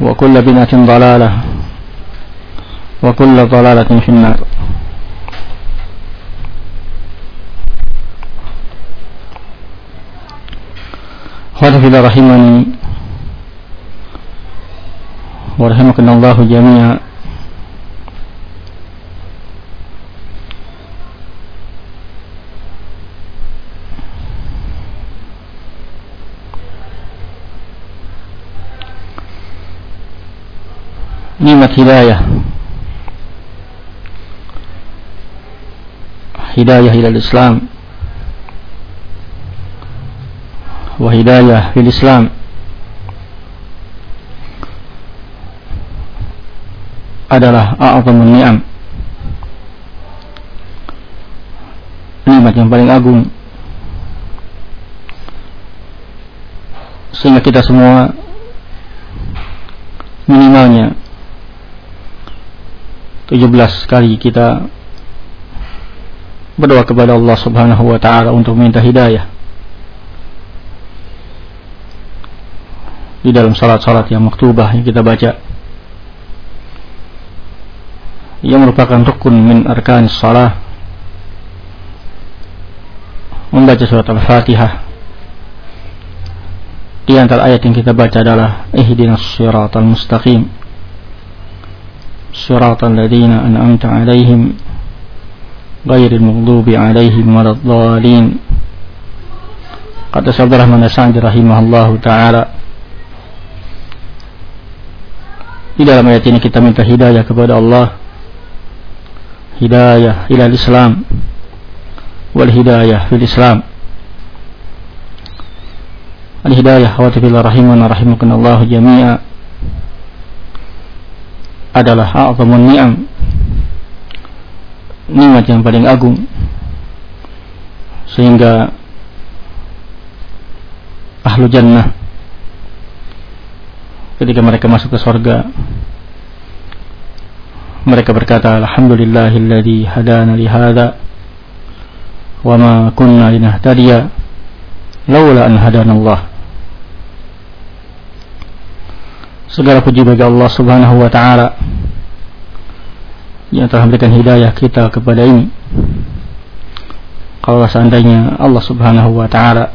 وكل بنة ضلالة وكل ضلالة في النار. أخواتي في الله رحمني ورحمك الله جميعا. nikmat hidayah. Hidayah ilal Islam. Wa hidayah fil Islam. Adalah a'atamun ni'am. Nikmat yang paling agung. Sehingga kita semua minimalnya 17 kali kita berdoa kepada Allah Subhanahu wa taala untuk minta hidayah di dalam salat-salat yang maktubah yang kita baca. Yang merupakan rukun min arkan salah. Membaca surat al-fatihah. Di antara ayat yang kita baca adalah ihdinas siratal mustaqim siratal ladina an'amta alaihim ghairil maghdubi alaihim waladdallin kata saudara Rahman Sa'di rahimahullahu taala. Di dalam ayat ini kita minta hidayah kepada Allah. Hidayah ila Islam Wal hidayah fil Islam. Al hidayah wa tafillah Adalah a'zamun ni'am. Nikmat yang paling agung. Sehingga Ahlu jannah ketika mereka masuk ke surga mereka berkata alhamdulillahilladzi hadana li hadza wa ma kunna linahtadiya laula an hadana Allah segala puji bagi Allah Subhanahu wa taala yang telah memberikan hidayah kita kepada ini kalau seandainya Allah Subhanahu wa taala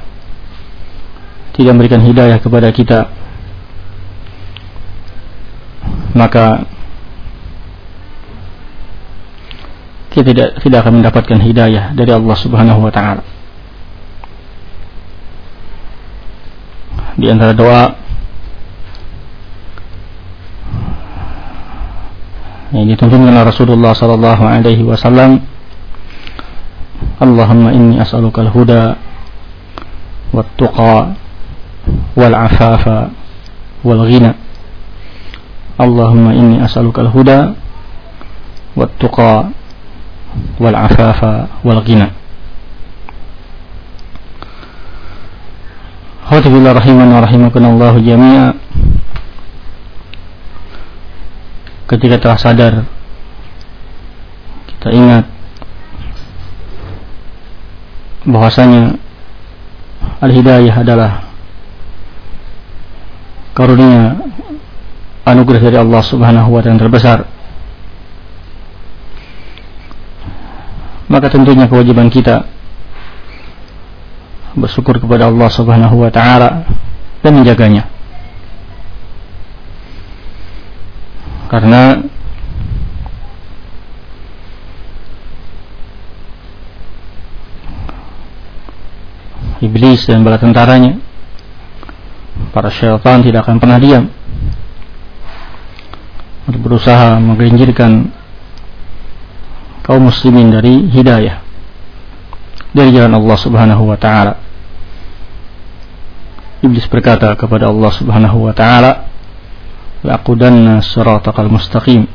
tidak memberikan hidayah kepada kita maka kita tidak tidak akan mendapatkan hidayah dari Allah Subhanahu wa taala. di antara doa yang dituntunkan oleh Rasulullah sallallahu alaihi wasallam Allahumma inni as'aluka al-huda wat-tuqa wal-afafa wal-ghina Allahumma inni as'aluka al-huda wat-tuqa wal-afafa wal-ghina Alhamdulillah rahiman wa rahimakunallahu jami'a Ketika telah sadar Kita ingat bahwasanya al-hidayah adalah karunia anugerah dari Allah Subhanahu wa taala terbesar maka tentunya kewajiban kita bersyukur kepada Allah Subhanahu wa taala dan menjaganya. Karena iblis dan bala tentaranya para syaitan tidak akan pernah diam. Berusaha menggelincirkan kaum muslimin dari hidayah dari jalan Allah Subhanahu wa taala. Iblis berkata kepada Allah Subhanahu wa taala, "Laqudanna siratal mustaqim."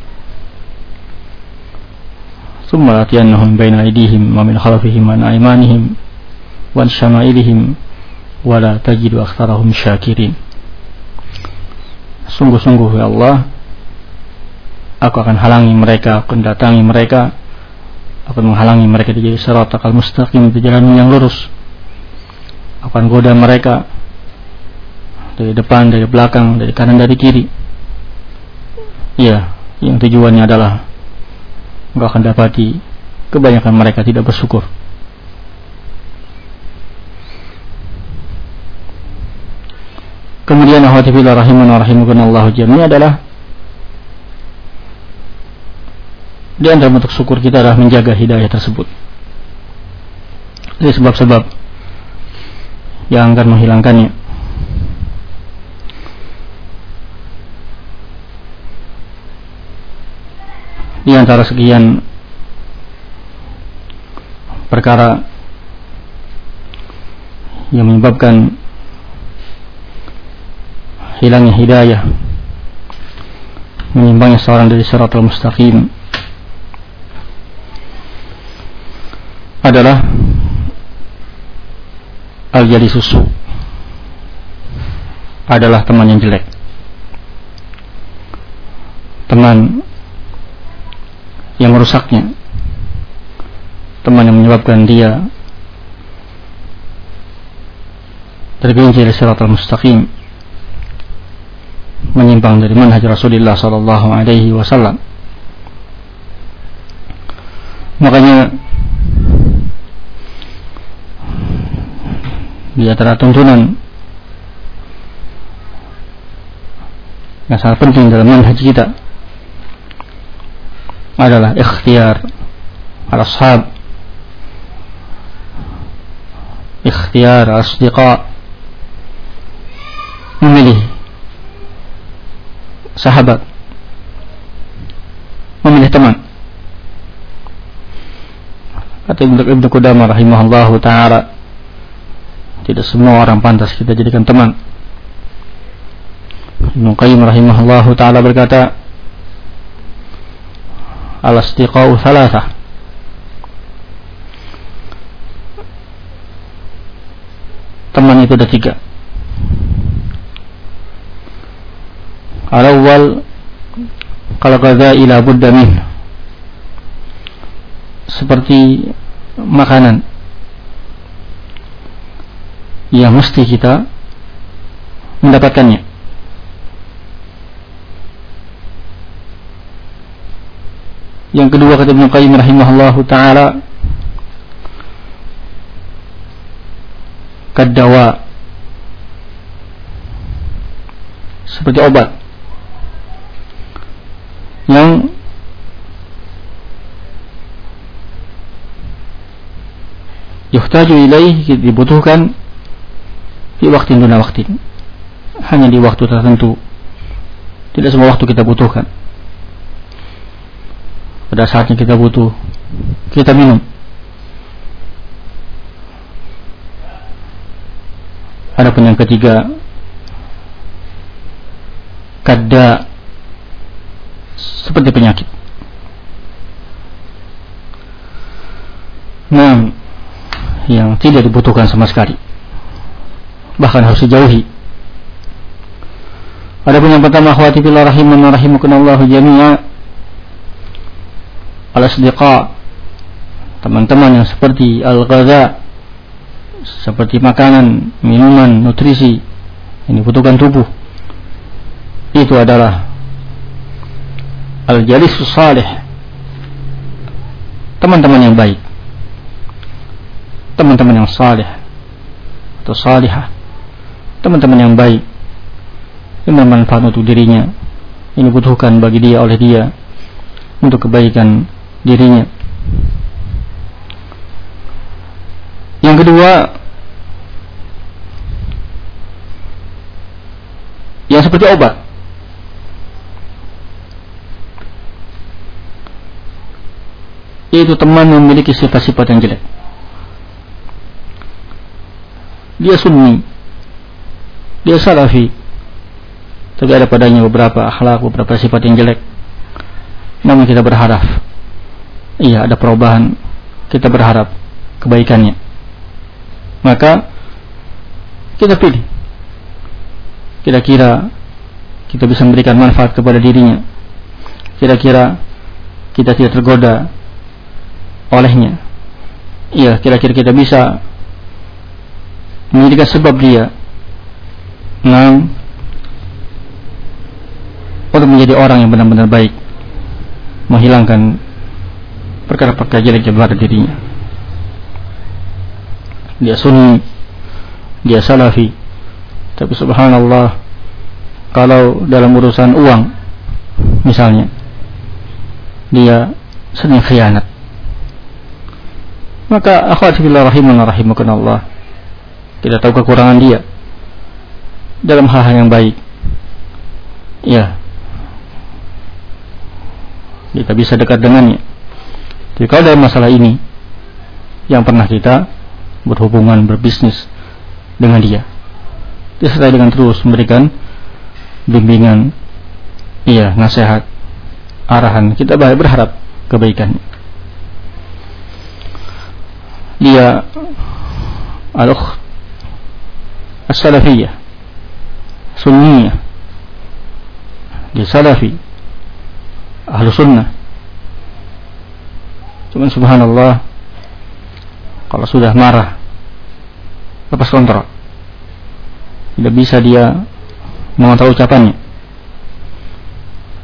ثم لاتينهم بين أيديهم ومن خلفهم وعن أيمانهم وعن شمائلهم ولا تجد أكثرهم شاكرين Sungguh-sungguh ya Allah Aku akan halangi mereka Akan datangi mereka Akan menghalangi mereka di jadi serat akal mustaqim Di jalan yang lurus Akan goda mereka dari depan, dari belakang, dari kanan, dari kiri. Ya, yang tujuannya adalah engkau akan dapati kebanyakan mereka tidak bersyukur. Kemudian ahwatibillah rahimun rahimukunallahu jami adalah di antara bentuk syukur kita adalah menjaga hidayah tersebut. Ini sebab-sebab yang akan menghilangkannya. Di antara sekian perkara yang menyebabkan hilangnya hidayah menyimpangnya seorang dari al mustaqim adalah al susu. Adalah teman yang jelek. Teman yang merusaknya. Teman yang menyebabkan dia tergelincir dari siratal mustaqim menyimpang dari manhaj Rasulullah sallallahu alaihi wasallam. Makanya di antara tuntunan yang sangat penting dalam manhaj kita adalah ikhtiar al-ashab ikhtiar al-asdiqa memilih sahabat memilih teman. Kata Ibnu Ibnu Qudamah rahimahullahu taala tidak semua orang pantas kita jadikan teman. Ibnu Qayyim rahimahullahu taala berkata al-astiqa'u thalathah teman itu ada tiga. Al-awwal kalau gaza ila budda min. Seperti makanan. Yang mesti kita mendapatkannya Yang kedua kata Ibnu Qayyim rahimahullah taala kadawa seperti obat yang yuhtaju ilaih dibutuhkan di waktu duna waktu hanya di waktu tertentu. Tidak semua waktu kita butuhkan. Pada saatnya kita butuh, kita minum. Adapun yang ketiga, kada seperti penyakit. Nah, yang tidak dibutuhkan sama sekali. Bahkan harus dijauhi. Adapun yang pertama khawati billah rahiman rahimakunallahu jami'a al asdiqa teman-teman yang seperti al-ghaza seperti makanan, minuman, nutrisi yang dibutuhkan tubuh itu adalah al-jalis salih teman-teman yang baik teman-teman yang salih atau salihah teman-teman yang baik yang bermanfaat untuk dirinya ini butuhkan bagi dia oleh dia untuk kebaikan dirinya. Yang kedua yang seperti obat. Yaitu teman memiliki sifat-sifat yang jelek. Dia sunni. Dia salafi. Tapi ada padanya beberapa akhlak beberapa sifat yang jelek. Namun kita berharap iya ada perubahan. Kita berharap kebaikannya. Maka kita pilih. Kira-kira kita bisa memberikan manfaat kepada dirinya. Kira-kira kita tidak tergoda olehnya. Iya kira-kira kita bisa menjadikan sebab dia. Nah, untuk menjadi orang yang benar-benar baik. Menghilangkan perkara-perkara jelek yang pada dirinya dia sunni dia salafi tapi subhanallah kalau dalam urusan uang misalnya dia sering khianat maka akhwati fillah rahiman rahimakunallah kita tahu kekurangan dia dalam hal-hal yang baik. Ya. Kita bisa dekat dengannya. Jadi kalau dalam masalah ini yang pernah kita berhubungan berbisnis dengan dia, disertai dengan terus memberikan bimbingan, iya, nasihat, arahan. Kita berharap kebaikan. Dia al as-salafiyah sunniyah salafi ahlu sunnah cuman subhanallah kalau sudah marah lepas kontrol. Tidak bisa dia mengontrol ucapannya.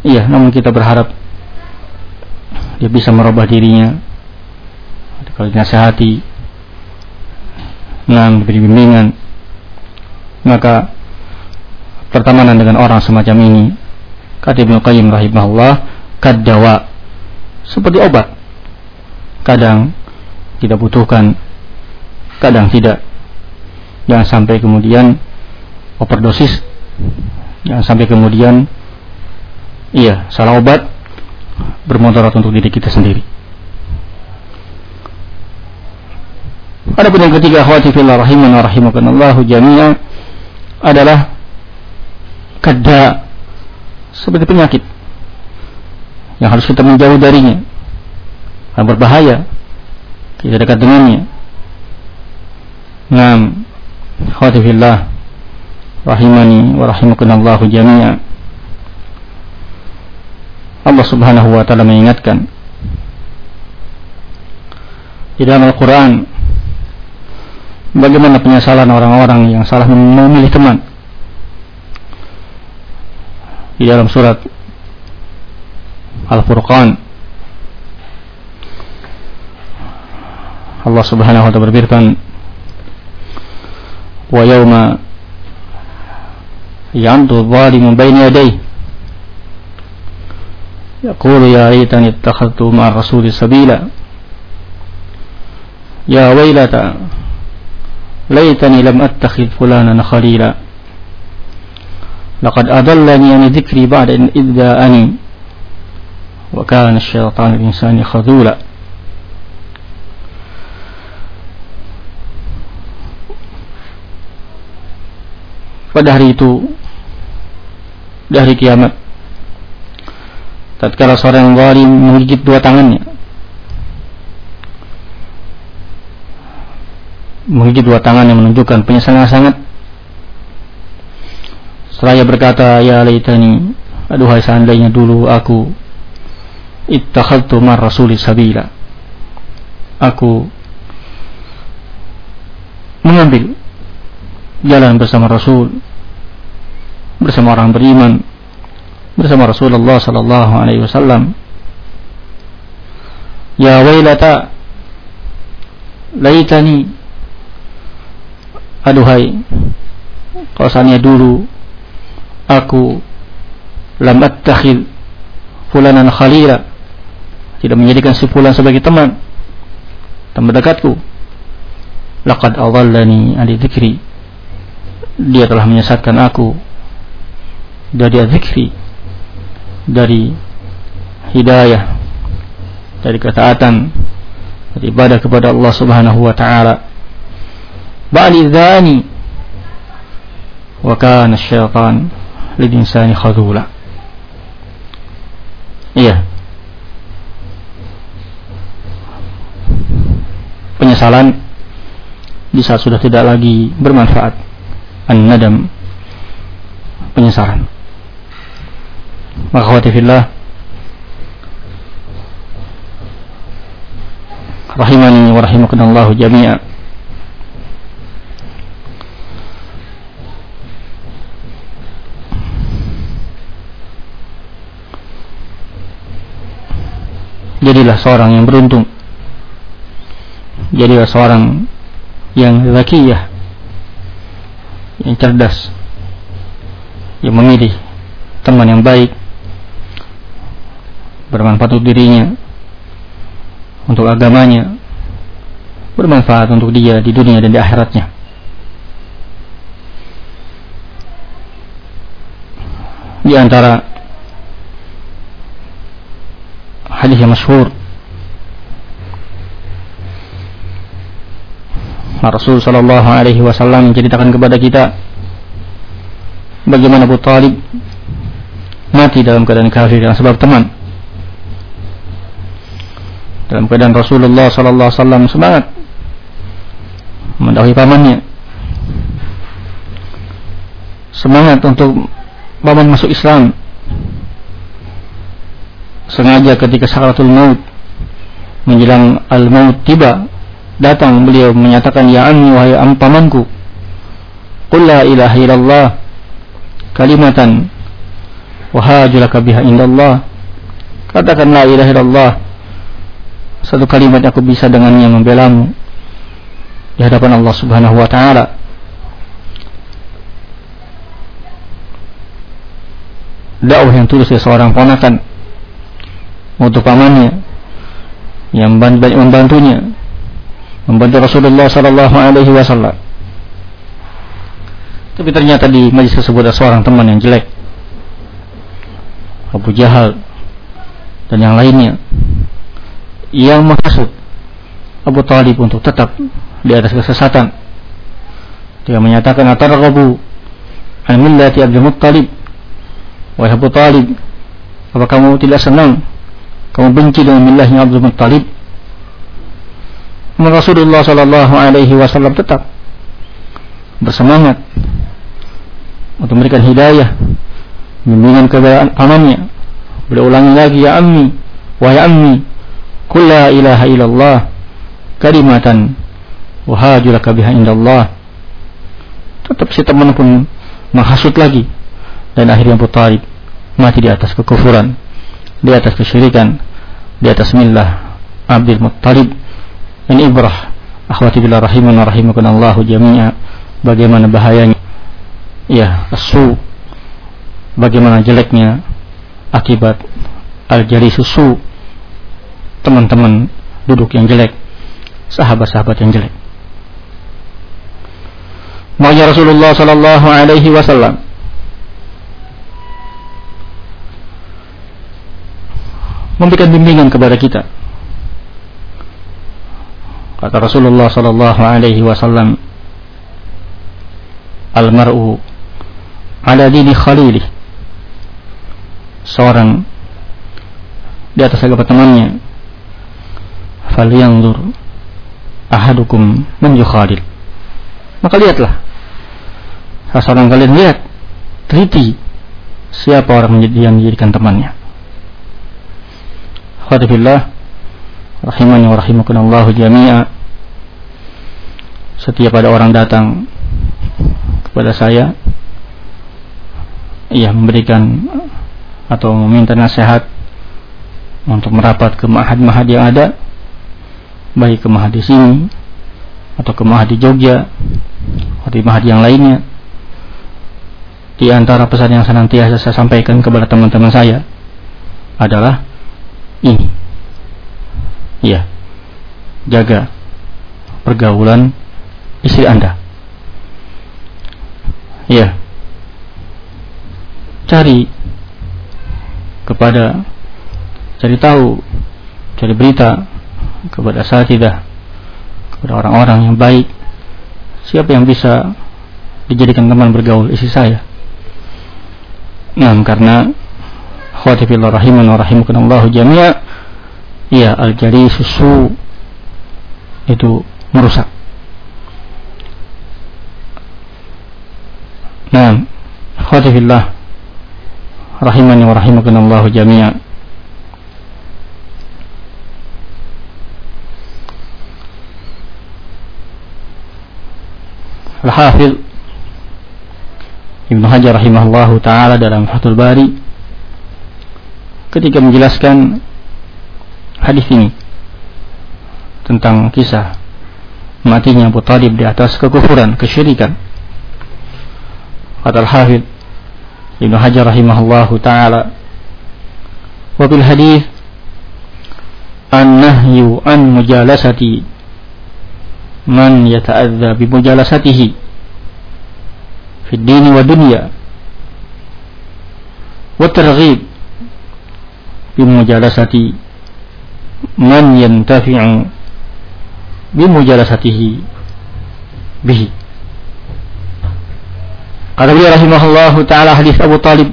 Iya namun kita berharap dia bisa merubah dirinya. Kalau dinasehati dengan diberi bimbingan maka pertemanan dengan orang semacam ini kata Ibnu Qayyim rahimahullah kadawa seperti obat kadang kita butuhkan kadang tidak. Jangan sampai kemudian overdosis. Jangan sampai kemudian iya salah obat bermudarat untuk diri kita sendiri. Adapun yang ketiga khawati fillah rahiman wa rahimakumullah adalah kada seperti penyakit yang harus kita menjauh darinya yang berbahaya. Kita dekat dengannya Ngam khatifillah rahimani wa rahimakunallahu jami'a Allah subhanahu wa ta'ala mengingatkan. Di dalam Al-Quran bagaimana penyesalan orang-orang yang salah memilih teman? Di dalam surat Al-Furqan Allah Subhanahu wa taala berfirman wa yauma yandu zalimun bayna yadayhi يقول يا ليتني اتخذت مع الرسول سبيلا. يا ويلتى ليتني لم أتخذ فلانا خليلا. لقد أضلني عن ذكري بعد أن إذ جاءني وكان الشيطان الإنسان خذولا. Pada hari itu di hari kiamat. Tatkala seorang zalim menggigit dua tangannya menggigit dua tangan yang menunjukkan penyesalan sangat Seraya berkata, Ya laitani, aduhai seandainya dulu aku ittakhadtu mar rasuli sabila. Aku mengambil jalan bersama Rasul, bersama orang beriman, bersama Rasulullah sallallahu alaihi wasallam. Ya wailata laitani aduhai kalau dulu aku lam attakhid fulanan khalila tidak menjadikan si fulan sebagai teman teman dekatku laqad adallani dzikri dia telah menyesatkan aku dari dzikri dari hidayah dari ketaatan dari ibadah kepada Allah Subhanahu wa taala. Ba'li dzani wa kana syaitan lidinsani khadula iya. Penyesalan di saat sudah tidak lagi bermanfaat. An-nadam. Penyesalan maka fillah. Rahimani wa rahimakumullah jami'a. Jadilah seorang yang beruntung. Jadilah seorang yang zakiyah yang cerdas yang memilih teman yang baik bermanfaat untuk dirinya untuk agamanya bermanfaat untuk dia di dunia dan di akhiratnya di antara hadis yang masyhur Rasul Shallallahu Alaihi Wasallam menceritakan kepada kita bagaimana Abu Talib mati dalam keadaan kafir dengan sebab teman. Dalam keadaan Rasulullah Sallallahu Alaihi Wasallam semangat mendahului pamannya, semangat untuk paman masuk Islam, sengaja ketika sakaratul maut menjelang al maut tiba datang beliau menyatakan ya ammi wahai ampamanku qul la ilaha illallah kalimatan wahajulaka biha indallah. Katakan la ilaha illallah satu kalimat aku bisa dengannya membelamu di hadapan Allah Subhanahu wa taala. Dakwah yang tulus dari seorang ponakan untuk pamannya yang membantunya membantu Rasulullah Sallallahu Alaihi Wasallam. Tapi ternyata di majlis tersebut ada seorang teman yang jelek Abu Jahal dan yang lainnya yang menghasut Abu Talib untuk tetap di atas kesesatan. Dia menyatakan atarghabu an millati Abdul Muttalib. Wahai Abu Talib apa kamu tidak senang? Kamu benci dengan milahnya Abdul Muttalib? Rasulullah Shallallahu Alaihi Wasallam tetap bersemangat untuk memberikan hidayah bimbingan kepada pamannya. Beliau ulangi lagi ya ammi wahai ammi kulla ilaha illallah kalimatan wahajulaka biha indallah tetap si teman pun menghasut lagi dan akhirnya Abu Talib mati di atas kekufuran di atas kesyirikan di atas millah Abdul Muttalib ini ibrah. Akhwati billah rahiman rahimakunallahu jami'a. Bagaimana bahayanya? Ya asu bagaimana jeleknya? Akibat al-jari susu teman-teman duduk yang jelek, sahabat-sahabat yang jelek. Maka Rasulullah Sallallahu Alaihi Wasallam memberikan bimbingan kepada kita. Kata Rasulullah Sallallahu Alaihi Wasallam, almaru ala dini khalili seorang di atas agama temannya Falyanzur ahadukum man yukhalil. Maka lihatlah. Seorang kalian lihat teliti siapa orang yang menjadikan temannya. Khadibillah rahimani wa rahimakumullah jami'a setiap ada orang datang kepada saya ia memberikan atau meminta nasihat untuk merapat ke mahad-mahad yang ada baik ke mahad di sini atau ke mahad di Jogja atau di mahad yang lainnya. Di antara pesan yang senantiasa saya sampaikan kepada teman-teman saya adalah ini. Ya jaga pergaulan istri anda. Ya cari kepada cari tahu cari berita kepada tidak. Kepada orang-orang yang baik. Siapa yang bisa dijadikan teman bergaul istri saya? Nah karena khawatibillah rahiman wa rahimakumullah jami'a ya al-jari susu itu merusak. Nah khawatibillah rahimani wa rahimakumullah jami'a Al-Hafidh Ibnu Hajar rahimahullahu taala dalam Fathul Bari ketika menjelaskan hadis ini tentang kisah matinya Abu Talib di atas kekufuran, kesyirikan. Kata Al-Hafidh Ibnu Hajar rahimahullahu taala wa bil hadis an-nahyu an mujalasati man yata'adza bi mujalasatihi fi dini wa dunya wa targhib bimujalasati man yantafi'u bimujalasatihi bihi. Kata beliau rahimahullah taala hadis Abu Talib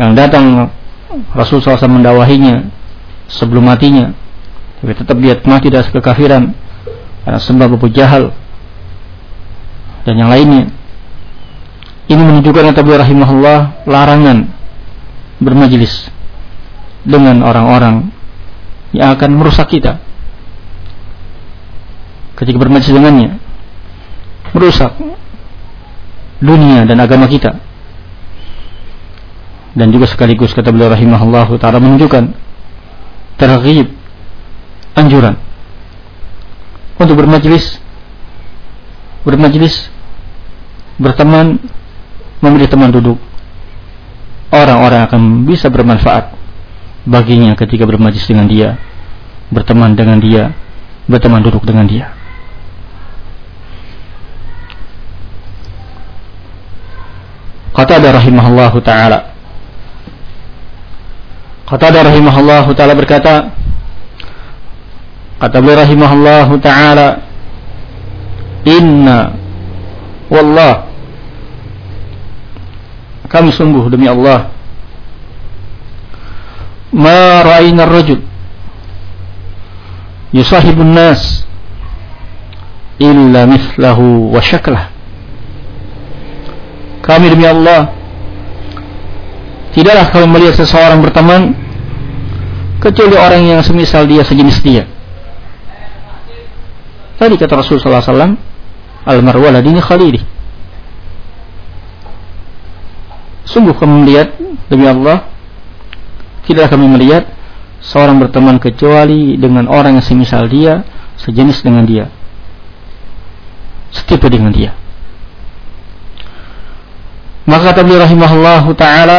yang datang Rasul SAW mendawahinya sebelum matinya tapi tetap dia mati dari kekafiran karena sebab Abu Jahal dan yang lainnya. Ini menunjukkan kata beliau rahimahullah larangan bermajlis dengan orang-orang yang akan merusak kita. Ketika bermajlis dengannya merusak dunia dan agama kita. Dan juga sekaligus kata beliau rahimahullah taala menunjukkan terhib anjuran untuk bermajlis bermajlis berteman memilih teman duduk orang-orang akan bisa bermanfaat baginya ketika bermajlis dengan dia, berteman dengan dia, berteman duduk dengan dia. Kata ada rahimahullah taala. Kata ada rahimahullah taala berkata, kata beliau rahimahullah taala, Inna wallah kami sungguh demi Allah ma ra'ayna ar-rajul yusahibun nas illa mithlahu wa syaklah kami demi Allah tidaklah kami melihat seseorang berteman kecuali orang yang semisal dia sejenis dia tadi kata Rasul sallallahu alaihi wasallam al-marwa ladini khalili sungguh kami melihat demi Allah tidak kami melihat seorang berteman kecuali dengan orang yang semisal dia, sejenis dengan dia, setipe dengan dia. Maka kata beliau rahimahullah taala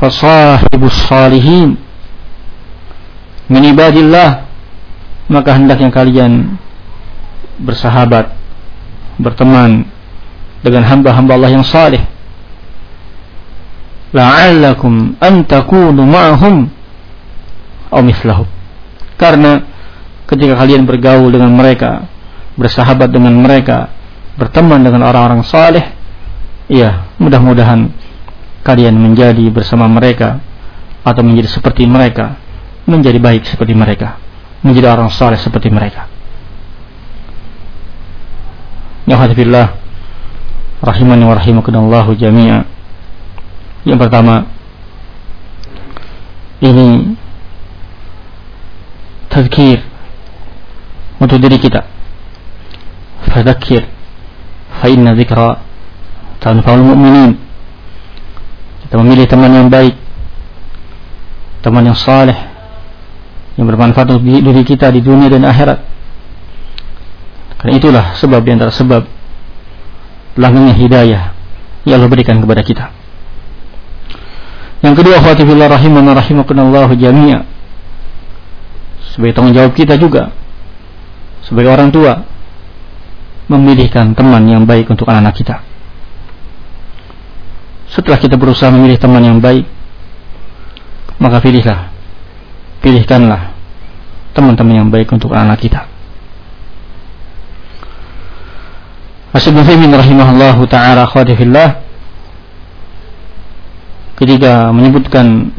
fasahibus salihin min ibadillah maka hendaknya kalian bersahabat berteman dengan hamba-hamba Allah yang saleh la'allakum an takunu ma'hum aw mithlahum karena ketika kalian bergaul dengan mereka bersahabat dengan mereka berteman dengan orang-orang saleh ya mudah-mudahan kalian menjadi bersama mereka atau menjadi seperti mereka menjadi baik seperti mereka menjadi orang saleh seperti mereka. Ya rahimani wa rahimakumullahu jami'a yang pertama ini tazkir untuk diri kita. Fadzakir fa inna dzikra tanfa'ul mu'minin. Kita memilih teman yang baik teman yang saleh yang bermanfaat untuk diri kita di dunia dan akhirat. Karena itulah sebab di antara sebab langitnya hidayah yang Allah berikan kepada kita. Yang kedua khawatifillah rahimana rahimakunallahu jami'a sebagai tanggung jawab kita juga sebagai orang tua memilihkan teman yang baik untuk anak-anak kita. Setelah kita berusaha memilih teman yang baik maka pilihlah pilihkanlah teman-teman yang baik untuk anak-anak kita. Asyid Muhaimin rahimahullah ta'ala khawatifillah ketika menyebutkan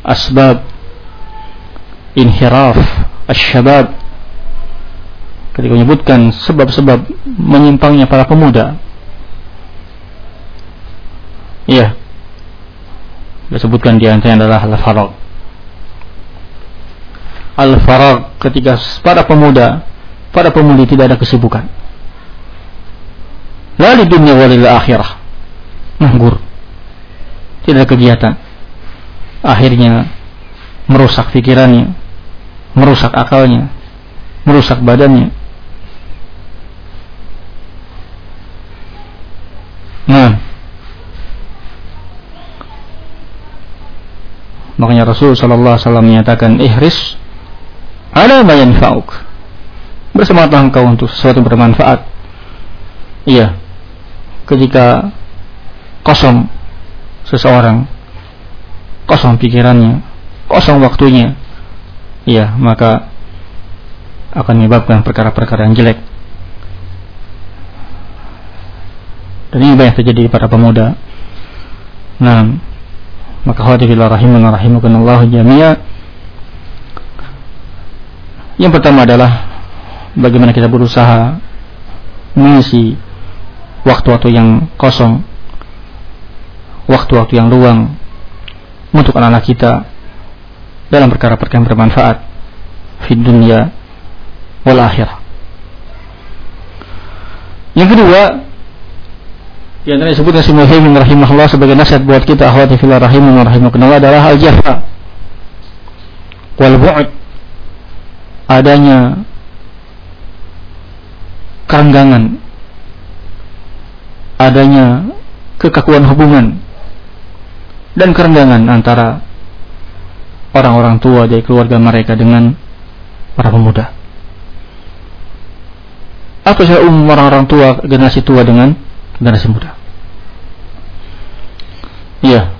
asbab inhiraf asyabab ketika menyebutkan sebab-sebab menyimpangnya para pemuda. Iya. Disebutkan di antaranya adalah al-farag al-farag ketika para pemuda para pemudi tidak ada kesibukan. Lalu dunia walil akhirah. Nganggur. Tidak ada kegiatan. Akhirnya merusak pikirannya merusak akalnya merusak badannya. Nah. Makanya Rasul sallallahu alaihi wasallam menyatakan ihris ala ma yanfa'uk bersemangat engkau untuk sesuatu bermanfaat iya ketika kosong seseorang kosong pikirannya, kosong waktunya, ya maka akan menyebabkan perkara-perkara yang jelek. Dan ini banyak terjadi pada pemuda. Nah, maka khawatirillah rahimun rahimakunallahu jami'a. Yang pertama adalah bagaimana kita berusaha mengisi waktu-waktu yang kosong waktu-waktu yang luang untuk anak-anak kita dalam perkara-perkara yang bermanfaat di dunia wal akhirah. Yang kedua, yang tadi disebutkan si Muhaimin rahimahullah sebagai nasihat buat kita akhwati fil rahimun rahimakumullah adalah al-jafa wal bu'd adanya kerenggangan adanya kekakuan hubungan dan kerenggangan antara orang-orang tua dari keluarga mereka dengan para pemuda. Apa sih umum orang-orang tua generasi tua dengan generasi muda? Iya.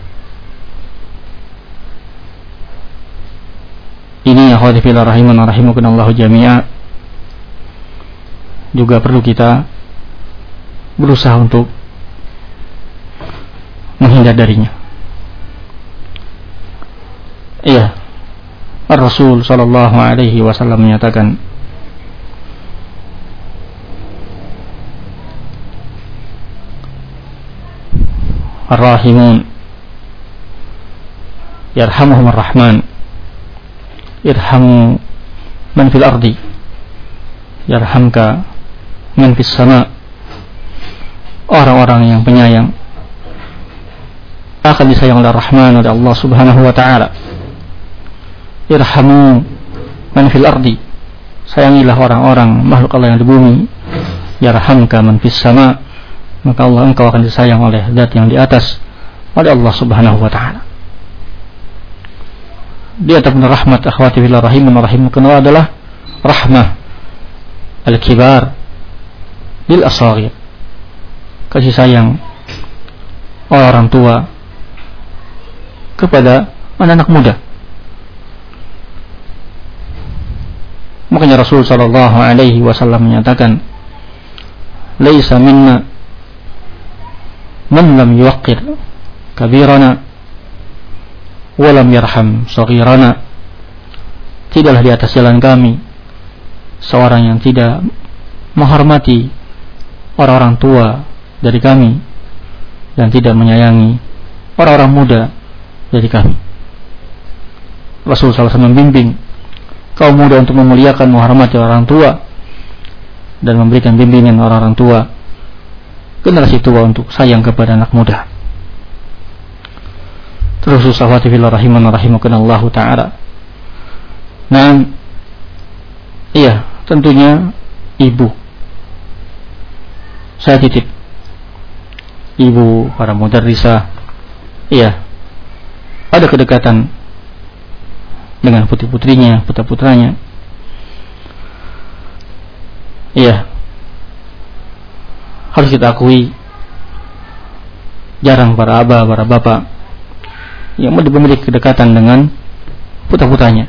Ini ya khawatibillah rahiman rahimakunallahu jami'a juga perlu kita berusaha untuk menghindar darinya. Iya. Rasul sallallahu alaihi wasallam menyatakan Ar-Rahimun Yarhamuhum Ar-Rahman Irhamu Man fil ardi. Yarhamka Man fis sama. Orang-orang yang penyayang. Akan disayang oleh Rahman oleh Allah subhanahu wa ta'ala. Irhamu man fil ardi. Sayangilah orang-orang makhluk Allah yang di bumi. Yarhamka man fis sama. Maka Allah engkau akan disayang oleh zat yang di atas. Oleh Allah subhanahu wa ta'ala di atas rahmat akhwati fillah rahimun rahimukum adalah rahmah al-kibar lil asagir kasih sayang orang tua kepada anak-anak muda. Makanya Rasul Shallallahu Alaihi Wasallam menyatakan, "Laisa minna man lam yuqir kabirana walam yarham saghirana." Tidaklah di atas jalan kami seorang yang tidak menghormati orang-orang tua dari kami dan tidak menyayangi orang-orang muda dari kami. Rasulullah SAW membimbing kaum muda untuk memuliakan menghormati orang tua dan memberikan bimbingan orang-orang tua generasi tua untuk sayang kepada anak muda. Terus usahwati fil rahiman rahimakunallahu taala. Nah, iya, tentunya ibu saya titip ibu para mudarrisah iya ada kedekatan dengan putri-putrinya, putra-putranya. Iya. Harus kita akui jarang para abah, para bapak yang memiliki kedekatan dengan putra-putranya.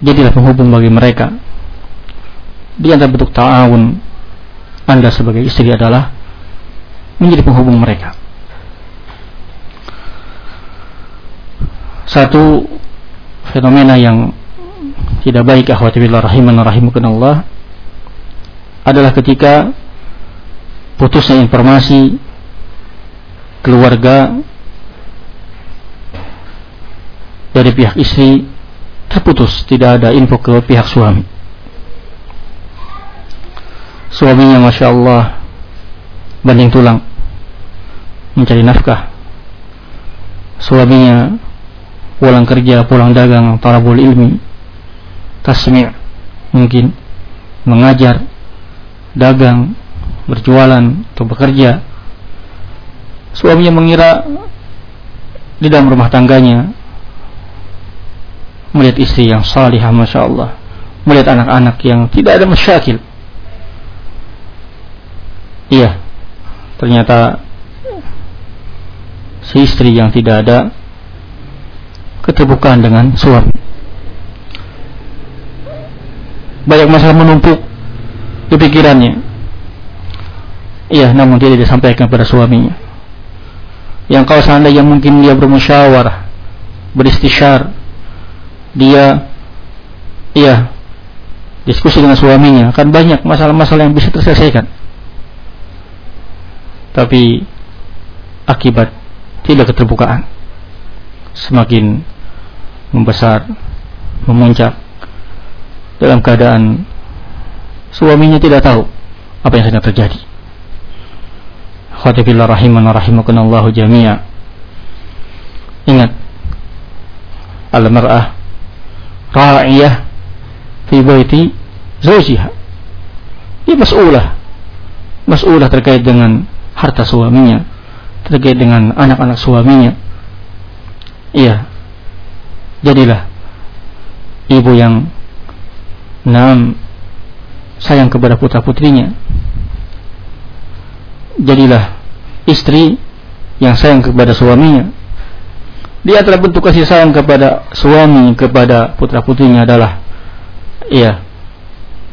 Jadilah penghubung bagi mereka di antara bentuk ta'awun Anda sebagai istri adalah menjadi penghubung mereka. Satu fenomena yang tidak baik akhwati rahiman rahimakumullah adalah ketika putusnya informasi keluarga dari pihak istri terputus, tidak ada info ke pihak suami. Suaminya masya Allah banding tulang mencari nafkah. Suaminya pulang kerja pulang dagang talabul ilmi tasmi' mungkin mengajar dagang berjualan atau bekerja suaminya mengira di dalam rumah tangganya melihat istri yang salihah masya Allah melihat anak-anak yang tidak ada masyakil Iya, ternyata si istri yang tidak ada keterbukaan dengan suami. Banyak masalah menumpuk di pikirannya. Iya, namun tidak disampaikan pada suaminya. Yang kalau seandainya mungkin dia bermusyawarah, beristisyar, dia iya diskusi dengan suaminya, kan banyak masalah-masalah yang bisa terselesaikan. Tapi akibat tidak keterbukaan semakin membesar memuncak dalam keadaan suaminya tidak tahu apa yang sedang terjadi khatibillah rahiman rahimakunallahu jami'a ingat al-mar'ah ra'iyah fi baiti zawjiha dia mas'ulah mas'ulah terkait dengan harta suaminya, terkait dengan anak-anak suaminya. Iya. Jadilah ibu yang enam sayang kepada putra-putrinya. Jadilah istri yang sayang kepada suaminya. Di antara bentuk kasih sayang kepada suami kepada putra-putrinya adalah iya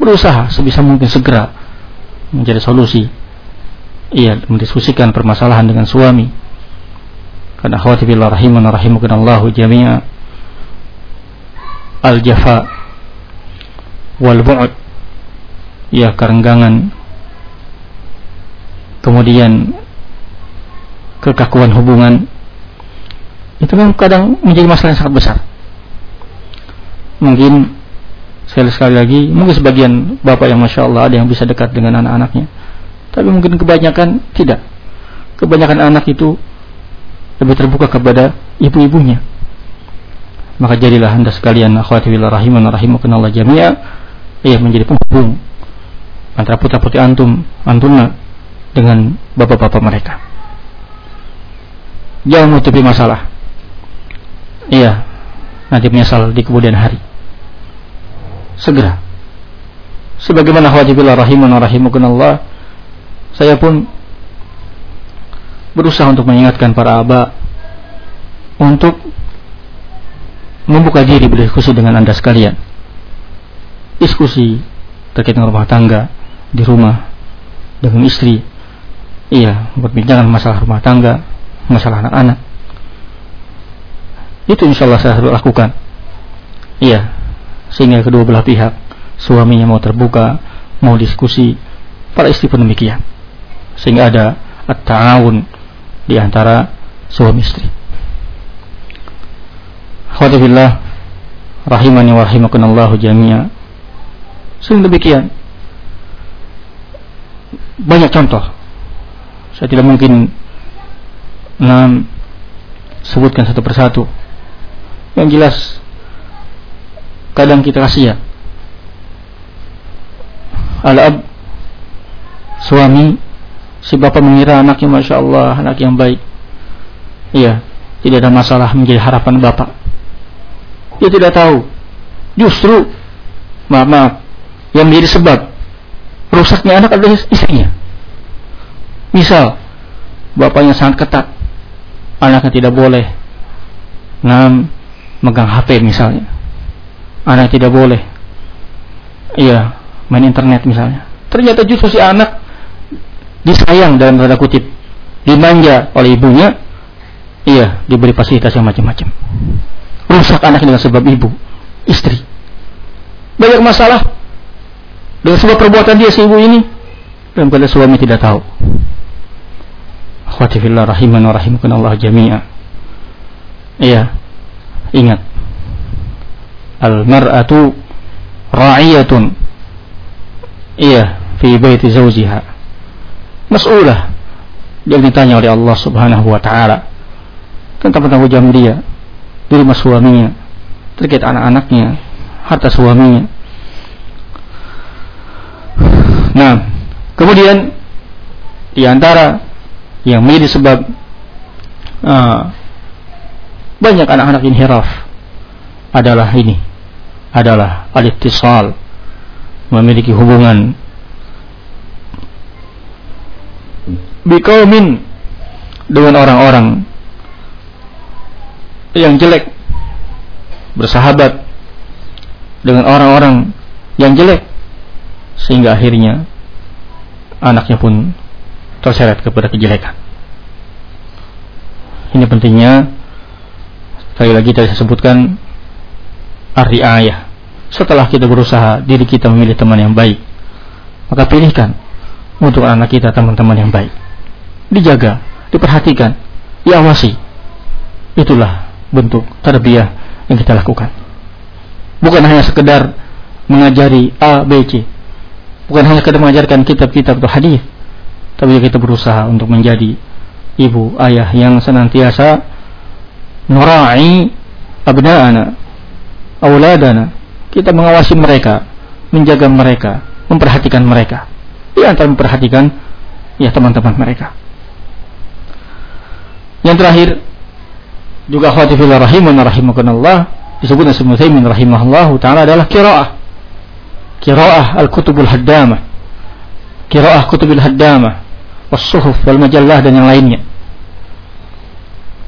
berusaha sebisa mungkin segera menjadi solusi ia mendiskusikan permasalahan dengan suami karena khawati billah rahiman rahimakunallahu jami'a al jafa wal bu'd ya kerenggangan kemudian kekakuan hubungan itu memang kadang menjadi masalah yang sangat besar mungkin sekali sekali lagi mungkin sebagian bapak yang masya Allah ada yang bisa dekat dengan anak-anaknya tapi mungkin kebanyakan tidak. Kebanyakan anak itu lebih terbuka kepada ibu-ibunya. Maka jadilah anda sekalian akhwati billah rahiman rahimakunallah jami'a ia menjadi penghubung antara putra-putri antum antuna dengan bapak-bapak mereka. Jangan menutupi masalah. Iya, nanti menyesal di kemudian hari. Segera. Sebagaimana khawatir billah rahiman rahimakunallah saya pun berusaha untuk mengingatkan para aba untuk membuka diri berdiskusi dengan anda sekalian diskusi terkait dengan rumah tangga di rumah dengan istri iya berbincang masalah rumah tangga masalah anak-anak. Itu insya Allah saya harus lakukan. Iya sehingga kedua belah pihak suaminya mau terbuka mau diskusi para istri pun demikian. Sehingga ada at-ta'awun di antara suami istri. Khawatibillah rahimani wa rahimakunallahu jami'a. Sehingga demikian. Banyak contoh saya tidak mungkin nah, sebutkan satu persatu. Yang jelas kadang kita kasihan al-ab suami si bapak mengira anaknya masya Allah anak yang baik. Iya tidak ada masalah menjadi harapan bapak. Dia tidak tahu. Justru maaf maaf yang menjadi sebab rusaknya anak adalah istrinya misal bapaknya sangat ketat. Anaknya tidak boleh. Nam megang HP misalnya. Anak tidak boleh. Iya main internet misalnya. Ternyata justru si anak disayang dalam tanda kutip. Dimanja oleh ibunya. Iya diberi fasilitas yang macam-macam. Rusak anak dengan sebab ibu istri. Banyak masalah dengan sebab perbuatan dia si ibu ini. Dan pada suami tidak tahu akhwati fillah rahiman wa Allah jami'a. Iya ingat. Al mar'atu ra'iyatun. Iya fi baiti zawjiha. Mas'ulah. Dia ditanya oleh Allah Subhanahu wa taala. Tentang jam dia. Di rumah suaminya. Terkait anak-anaknya. Harta suaminya. Nah kemudian di antara yang menjadi sebab uh, banyak anak-anak inhiraf adalah ini adalah al-ittisal memiliki hubungan bikaumin dengan orang-orang yang jelek bersahabat dengan orang-orang yang jelek sehingga akhirnya anaknya pun terseret kepada kejelekan. Ini pentingnya sekali lagi tadi saya sebutkan arti ayah. Setelah kita berusaha diri kita memilih teman yang baik maka pilihkan untuk anak kita teman-teman yang baik. Dijaga diperhatikan diawasi. Itulah bentuk tarbiyah yang kita lakukan. Bukan hanya sekedar mengajari A, B, C. Bukan hanya sekedar mengajarkan kitab-kitab atau hadis tapi kita berusaha untuk menjadi ibu ayah yang senantiasa nura'i abna'ana auladana kita mengawasi mereka, menjaga mereka, memperhatikan mereka. Di antara memperhatikan ya teman-teman mereka. Yang terakhir juga khawatifillah rahimun rahimakunallah disebut Nabi Muhammad rahimahullah taala adalah qiraah. Qiraah al-kutubul haddamah. Qiraah kutubul haddamah, was-suhuf wal majallah dan yang lainnya.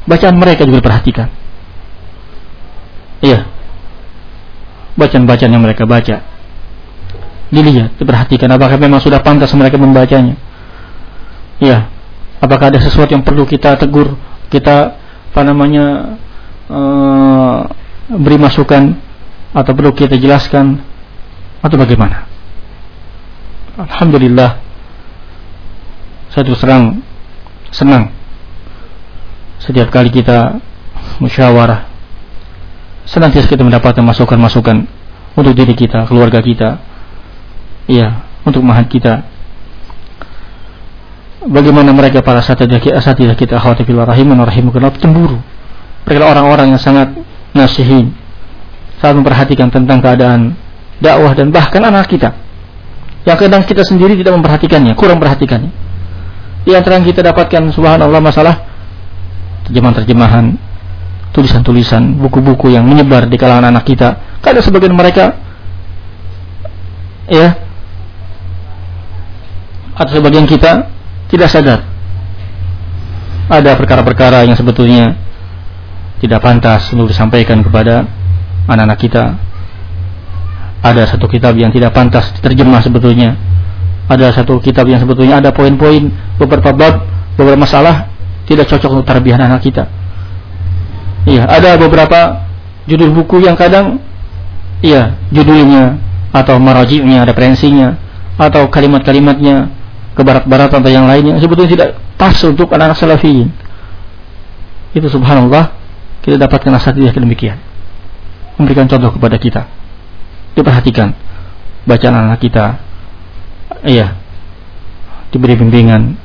Bacaan mereka juga diperhatikan. Iya, bacaan-bacaan yang mereka baca. Dilihat, diperhatikan apakah memang sudah pantas mereka membacanya. Ya, apakah ada sesuatu yang perlu kita tegur, kita apa namanya uh, beri masukan atau perlu kita jelaskan atau bagaimana? Alhamdulillah saya terus terang senang setiap kali kita musyawarah senantiasa kita mendapatkan masukan-masukan untuk diri kita, keluarga kita, iya, untuk mahat kita. Bagaimana mereka para asatidah kita, kita khawatifillah rahiman rahimakumullah cemburu. Mereka orang-orang yang sangat nasihin, sangat memperhatikan tentang keadaan dakwah dan bahkan anak kita. Yang kadang kita sendiri tidak memperhatikannya, kurang perhatikannya. Di antara yang kita dapatkan subhanallah masalah terjemahan-terjemahan tulisan-tulisan, buku-buku yang menyebar di kalangan anak kita. Karena sebagian mereka ya atau sebagian kita tidak sadar. Ada perkara-perkara yang sebetulnya tidak pantas untuk disampaikan kepada anak-anak kita. Ada satu kitab yang tidak pantas diterjemah sebetulnya ada satu kitab yang sebetulnya ada poin-poin beberapa bab beberapa masalah tidak cocok untuk tarbiyah anak kita. Iya ada beberapa judul buku yang kadang iya judulnya atau maraji'nya referensinya atau kalimat-kalimatnya ke barat-barat atau yang lainnya sebetulnya tidak pas untuk anak-anak salafiyin. Itu subhanallah kita dapatkan asatidiyah demikian. Memberikan contoh kepada kita. Diperhatikan bacaan anak kita iya. Diberi bimbingan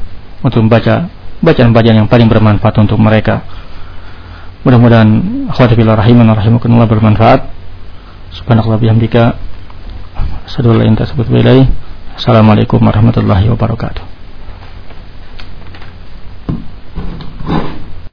untuk membaca bacaan-bacaan yang paling bermanfaat untuk mereka. Mudah-mudahan akhwati fillah rahiman rahimakumullah bermanfaat. Subhanakallah bihamdika. Assalamualaikum warahmatullahi wabarakatuh